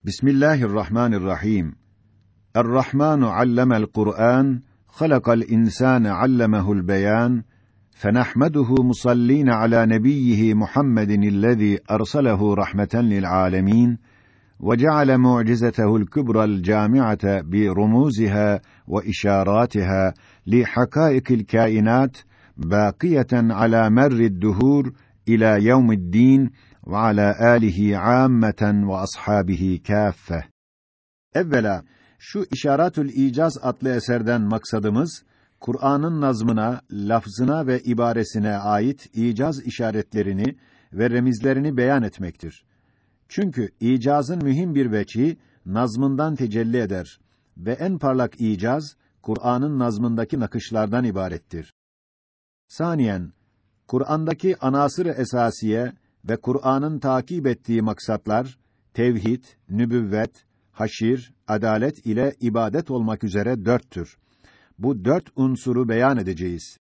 Bismillahirrahmanirrahim. Er-Rahmanu allemel Kur'an, halakal insane allemehul beyan. فنحمده مصلين على نبيه محمد الذي أرسله رحمة للعالمين وجعل معجزته الكبرى الجامعة برموزها وإشاراتها لحقائق الكائنات باقية على مر الدهور إلى يوم الدين ve ala alihi ammeten ve ashabihi kaffe. Evvela şu İşaretül İcaz adlı eserden maksadımız Kur'an'ın nazmına, lafzına ve ibaresine ait icaz işaretlerini ve remizlerini beyan etmektir. Çünkü icazın mühim bir veçi nazmından tecelli eder ve en parlak icaz Kur'an'ın nazmındaki nakışlardan ibarettir. Saniyen Kur'an'daki anasır esasiye ve Kur'an'ın takip ettiği maksatlar tevhid, nübüvvet, haşir, adalet ile ibadet olmak üzere dörttür. Bu dört unsuru beyan edeceğiz.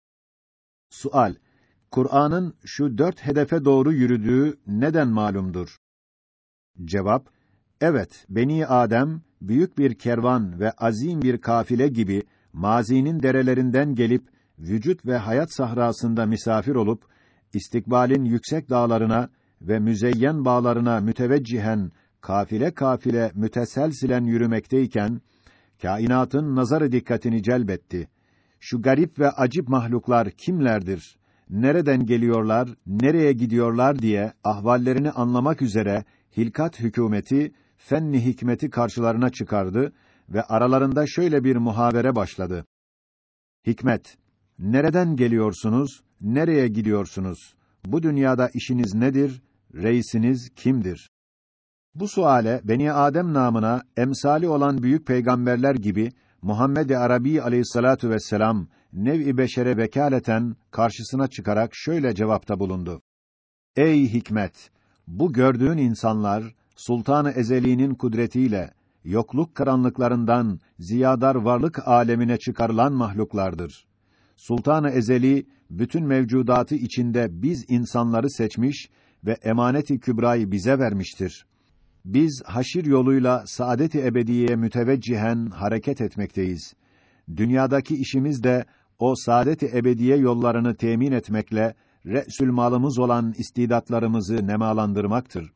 Sual: Kur'an'ın şu dört hedefe doğru yürüdüğü neden malumdur? Cevap: Evet, Beni Adem büyük bir kervan ve azim bir kafile gibi mazinin derelerinden gelip vücut ve hayat sahrasında misafir olup istikbalin yüksek dağlarına ve müzeyyen bağlarına müteveccihen kafile kafile müteselsilen yürümekteyken kainatın nazarı dikkatini celbetti. Şu garip ve acip mahluklar kimlerdir? Nereden geliyorlar, nereye gidiyorlar diye ahvallerini anlamak üzere hilkat hükümeti fenni hikmeti karşılarına çıkardı ve aralarında şöyle bir muhabere başladı. Hikmet, nereden geliyorsunuz, nereye gidiyorsunuz? Bu dünyada işiniz nedir? Reisiniz kimdir? Bu suale Beni Adem namına emsali olan büyük peygamberler gibi Muhammed Arabi Aleyhissalatu vesselam nev-i beşere vekaleten karşısına çıkarak şöyle cevapta bulundu. Ey hikmet! Bu gördüğün insanlar Sultan-ı Ezeli'nin kudretiyle yokluk karanlıklarından ziyadar varlık alemine çıkarılan mahluklardır. Sultan-ı Ezeli bütün mevcudatı içinde biz insanları seçmiş ve emaneti kübrayı bize vermiştir. Biz haşir yoluyla saadet-i ebediyeye müteveccihen hareket etmekteyiz. Dünyadaki işimiz de o saadet-i ebediye yollarını temin etmekle re'sül malımız olan istidatlarımızı nemalandırmaktır.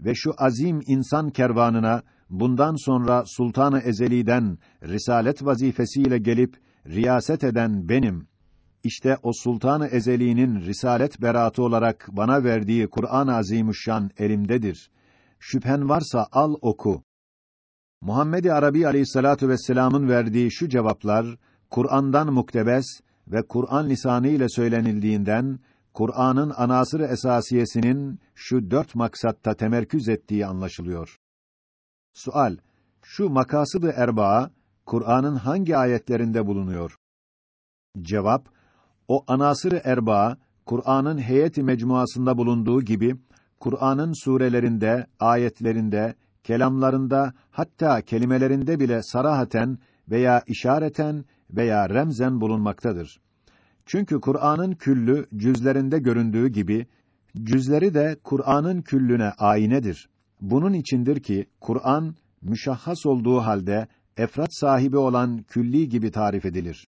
Ve şu azim insan kervanına bundan sonra Sultan-ı Ezeli'den risalet vazifesiyle gelip riyaset eden benim. İşte o Sultan-ı Ezeli'nin risalet beratı olarak bana verdiği Kur'an-ı Azimüşşan elimdedir. Şüphen varsa al oku. Muhammed-i Arabi Aleyhissalatu vesselam'ın verdiği şu cevaplar Kur'an'dan muktebes ve Kur'an lisanı ile söylenildiğinden Kur'an'ın anasır esasiyesinin şu dört maksatta temerküz ettiği anlaşılıyor. Sual: Şu makasıd-ı erbaa Kur'an'ın hangi ayetlerinde bulunuyor? Cevap: O anasır-ı erbaa Kur'an'ın heyeti mecmuasında bulunduğu gibi Kur'an'ın surelerinde, ayetlerinde, kelamlarında, hatta kelimelerinde bile sarahaten veya işareten veya remzen bulunmaktadır. Çünkü Kur'an'ın küllü cüzlerinde göründüğü gibi cüzleri de Kur'an'ın küllüne aynedir. Bunun içindir ki Kur'an müşahhas olduğu halde efrat sahibi olan külli gibi tarif edilir.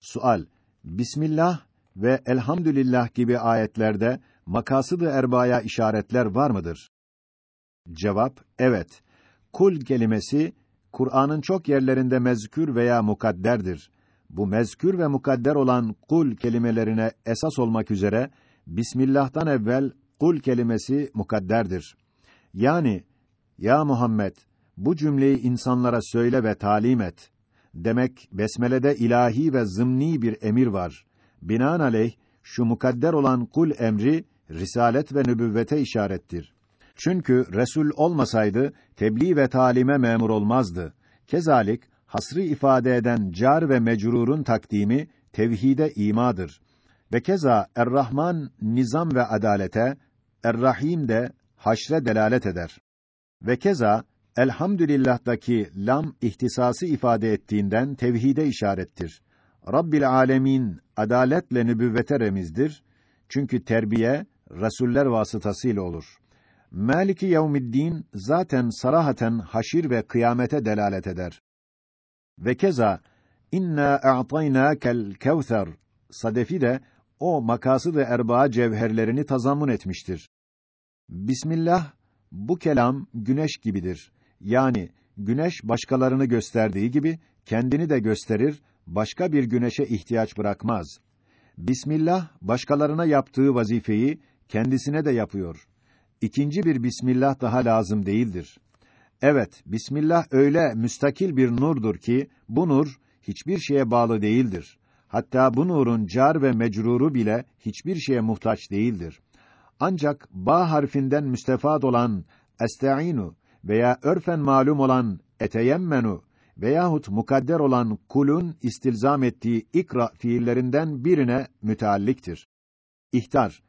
Sual: Bismillah ve elhamdülillah gibi ayetlerde makasıd-ı erbaya işaretler var mıdır? Cevap: Evet. Kul kelimesi Kur'an'ın çok yerlerinde mezkür veya mukadderdir. Bu mezkür ve mukadder olan kul kelimelerine esas olmak üzere Bismillah'tan evvel kul kelimesi mukadderdir. Yani ya Muhammed bu cümleyi insanlara söyle ve talim et. Demek besmelede ilahi ve zımni bir emir var. Binaenaleyh şu mukadder olan kul emri risalet ve nübüvvete işarettir. Çünkü Resul olmasaydı tebliğ ve talime memur olmazdı. Kezalik hasrı ifade eden car ve mecrurun takdimi tevhide imadır. Ve keza Er-Rahman nizam ve adalete, Er-Rahim de haşre delalet eder. Ve keza Elhamdülillah'daki lam ihtisası ifade ettiğinden tevhide işarettir. Rabbil alemin adaletle nübüvvete remizdir. Çünkü terbiye rasuller vasıtasıyla olur. Maliki yevmiddin zaten sarahaten haşir ve kıyamete delalet eder. Ve keza inna a'taynakel kevser sadefi de o makası ve erbaa cevherlerini tazammun etmiştir. Bismillah bu kelam güneş gibidir. Yani güneş başkalarını gösterdiği gibi kendini de gösterir, başka bir güneşe ihtiyaç bırakmaz. Bismillah başkalarına yaptığı vazifeyi kendisine de yapıyor. İkinci bir bismillah daha lazım değildir. Evet, bismillah öyle müstakil bir nurdur ki bu nur hiçbir şeye bağlı değildir. Hatta bu nurun car ve mecruru bile hiçbir şeye muhtaç değildir. Ancak ba harfinden müstefad olan esta'inu veya örfen malum olan eteyemmenu veyahut mukadder olan kulun istilzam ettiği ikra fiillerinden birine mütealliktir. İhtar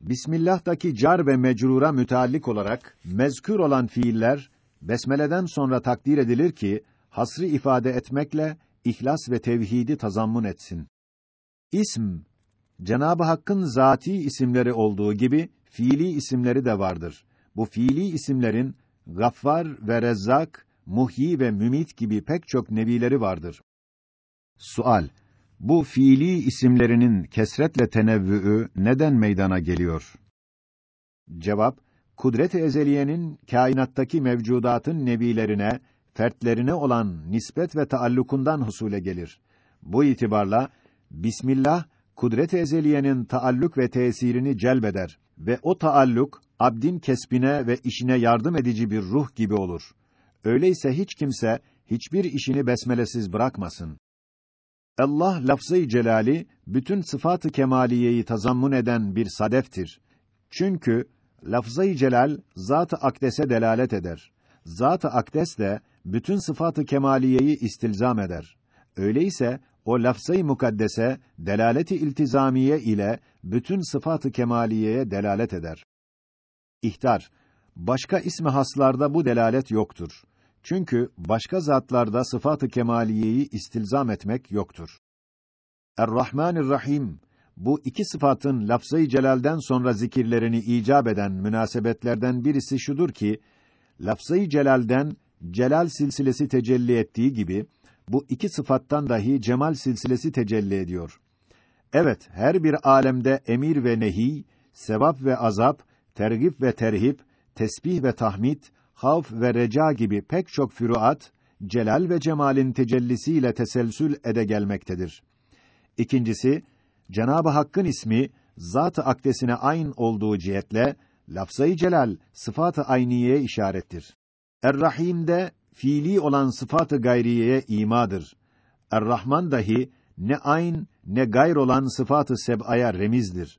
Bismillah'taki car ve mecrura müteallik olarak mezkür olan fiiller besmeleden sonra takdir edilir ki hasrı ifade etmekle ihlas ve tevhidi tazammun etsin. İsm Cenab-ı Hakk'ın zati isimleri olduğu gibi fiili isimleri de vardır. Bu fiili isimlerin Gaffar ve Rezzak, Muhyi ve Mümit gibi pek çok nevileri vardır. Sual: Bu fiili isimlerinin kesretle tenevvü'ü neden meydana geliyor? Cevap: Kudret-i ezeliyenin kainattaki mevcudatın nevilerine, fertlerine olan nispet ve taallukundan husule gelir. Bu itibarla Bismillah kudret-i ezeliyenin taalluk ve tesirini celbeder ve o taalluk abdin kesbine ve işine yardım edici bir ruh gibi olur. Öyleyse hiç kimse hiçbir işini besmelesiz bırakmasın. Allah lafzı celali bütün sıfatı kemaliyeyi tazammun eden bir sadeftir. Çünkü lafzı celal zat-ı akdese delalet eder. Zat-ı akdes de bütün sıfatı kemaliyeyi istilzam eder. Öyleyse o lafzı mukaddese delaleti iltizamiye ile bütün sıfatı kemaliyeye delalet eder. İhtar başka ismi haslarda bu delalet yoktur. Çünkü başka zatlarda sıfatı kemaliyeyi istilzam etmek yoktur. Er-Rahmanir-Rahim bu iki sıfatın lafzı celalden sonra zikirlerini icap eden münasebetlerden birisi şudur ki lafzı celalden celal silsilesi tecelli ettiği gibi bu iki sıfattan dahi cemal silsilesi tecelli ediyor. Evet, her bir alemde emir ve nehi, sevap ve azap, tergip ve terhip, tesbih ve tahmid, havf ve reca gibi pek çok füruat, celal ve cemalin tecellisiyle teselsül ede gelmektedir. İkincisi, Cenab-ı Hakk'ın ismi zat-ı akdesine ayn olduğu cihetle lafzayı celal sıfat-ı ayniyeye işarettir. Er-Rahim'de fiili olan sıfat-ı gayriyeye imadır. Er-Rahman dahi ne ayn ne gayr olan sıfat-ı seb'aya remizdir.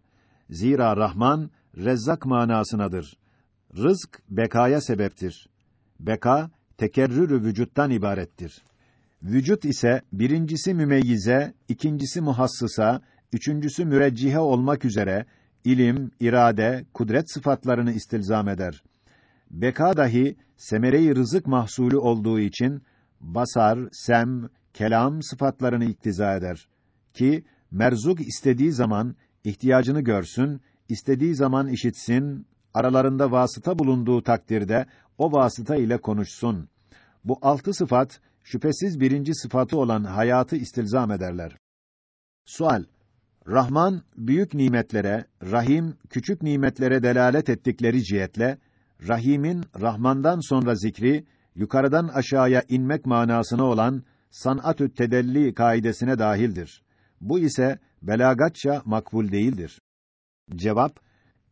Zira Rahman Rezzak manasınadır. Rızk bekaya sebeptir. Beka tekerrürü vücuttan ibarettir. Vücut ise birincisi mümeyyize, ikincisi muhassısa, üçüncüsü müreccihe olmak üzere ilim, irade, kudret sıfatlarını istilzam eder. Beka dahi semere-i rızık mahsulü olduğu için basar, sem, kelam sıfatlarını iktiza eder ki merzuk istediği zaman ihtiyacını görsün, istediği zaman işitsin, aralarında vasıta bulunduğu takdirde o vasıta ile konuşsun. Bu altı sıfat şüphesiz birinci sıfatı olan hayatı istilzam ederler. Sual: Rahman büyük nimetlere, Rahim küçük nimetlere delalet ettikleri cihetle Rahim'in Rahman'dan sonra zikri yukarıdan aşağıya inmek manasına olan sanatü tedelli kaidesine dahildir. Bu ise belagatça makbul değildir. Cevap: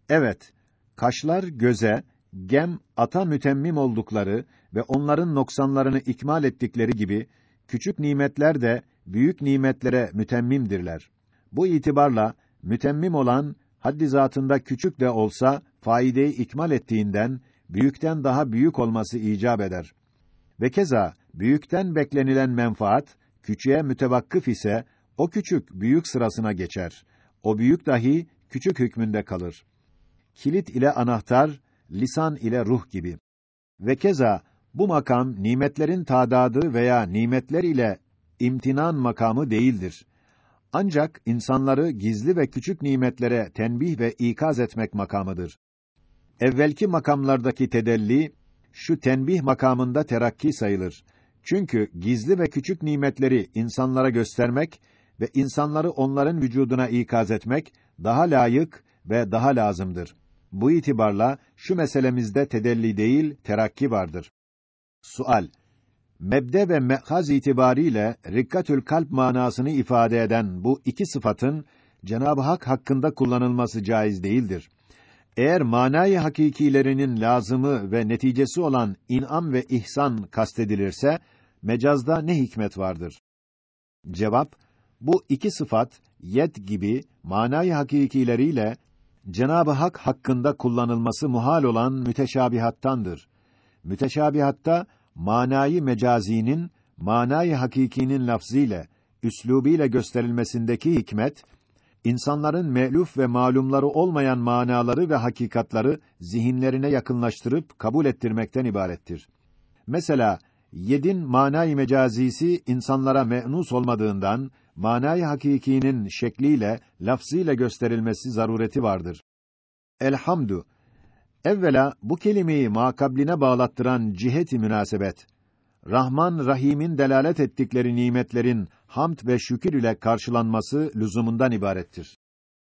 Evet. Kaşlar göze, gem ata mütemmim oldukları ve onların noksanlarını ikmal ettikleri gibi küçük nimetler de büyük nimetlere mütemmimdirler. Bu itibarla mütemmim olan haddi zatında küçük de olsa faideyi ikmal ettiğinden büyükten daha büyük olması icap eder. Ve keza büyükten beklenilen menfaat küçüğe mütevakkıf ise o küçük büyük sırasına geçer. O büyük dahi küçük hükmünde kalır. Kilit ile anahtar, lisan ile ruh gibi. Ve keza bu makam nimetlerin tadadı veya nimetler ile imtinan makamı değildir. Ancak insanları gizli ve küçük nimetlere tenbih ve ikaz etmek makamıdır. Evvelki makamlardaki tedelli şu tenbih makamında terakki sayılır. Çünkü gizli ve küçük nimetleri insanlara göstermek ve insanları onların vücuduna ikaz etmek daha layık ve daha lazımdır. Bu itibarla şu meselemizde tedelli değil, terakki vardır. Sual: Mebde ve mehaz itibariyle rikkatül kalp manasını ifade eden bu iki sıfatın Cenab-ı Hak hakkında kullanılması caiz değildir. Eğer manayı hakikilerinin lazımı ve neticesi olan inam ve ihsan kastedilirse mecazda ne hikmet vardır? Cevap: Bu iki sıfat yed gibi manayı hakikileriyle Cenab-ı Hak hakkında kullanılması muhal olan müteşabihattandır. Müteşabihatta manayı mecazinin manayı hakikinin lafzıyla, üslubuyla gösterilmesindeki hikmet insanların me'luf ve malumları olmayan manaları ve hakikatları zihinlerine yakınlaştırıp kabul ettirmekten ibarettir. Mesela yedin manayı mecazisi insanlara me'nus olmadığından manayı hakikinin şekliyle, lafzıyla gösterilmesi zarureti vardır. Elhamdü Evvela bu kelimeyi makabline bağlattıran ciheti münasebet Rahman Rahim'in delalet ettikleri nimetlerin hamd ve şükür ile karşılanması lüzumundan ibarettir.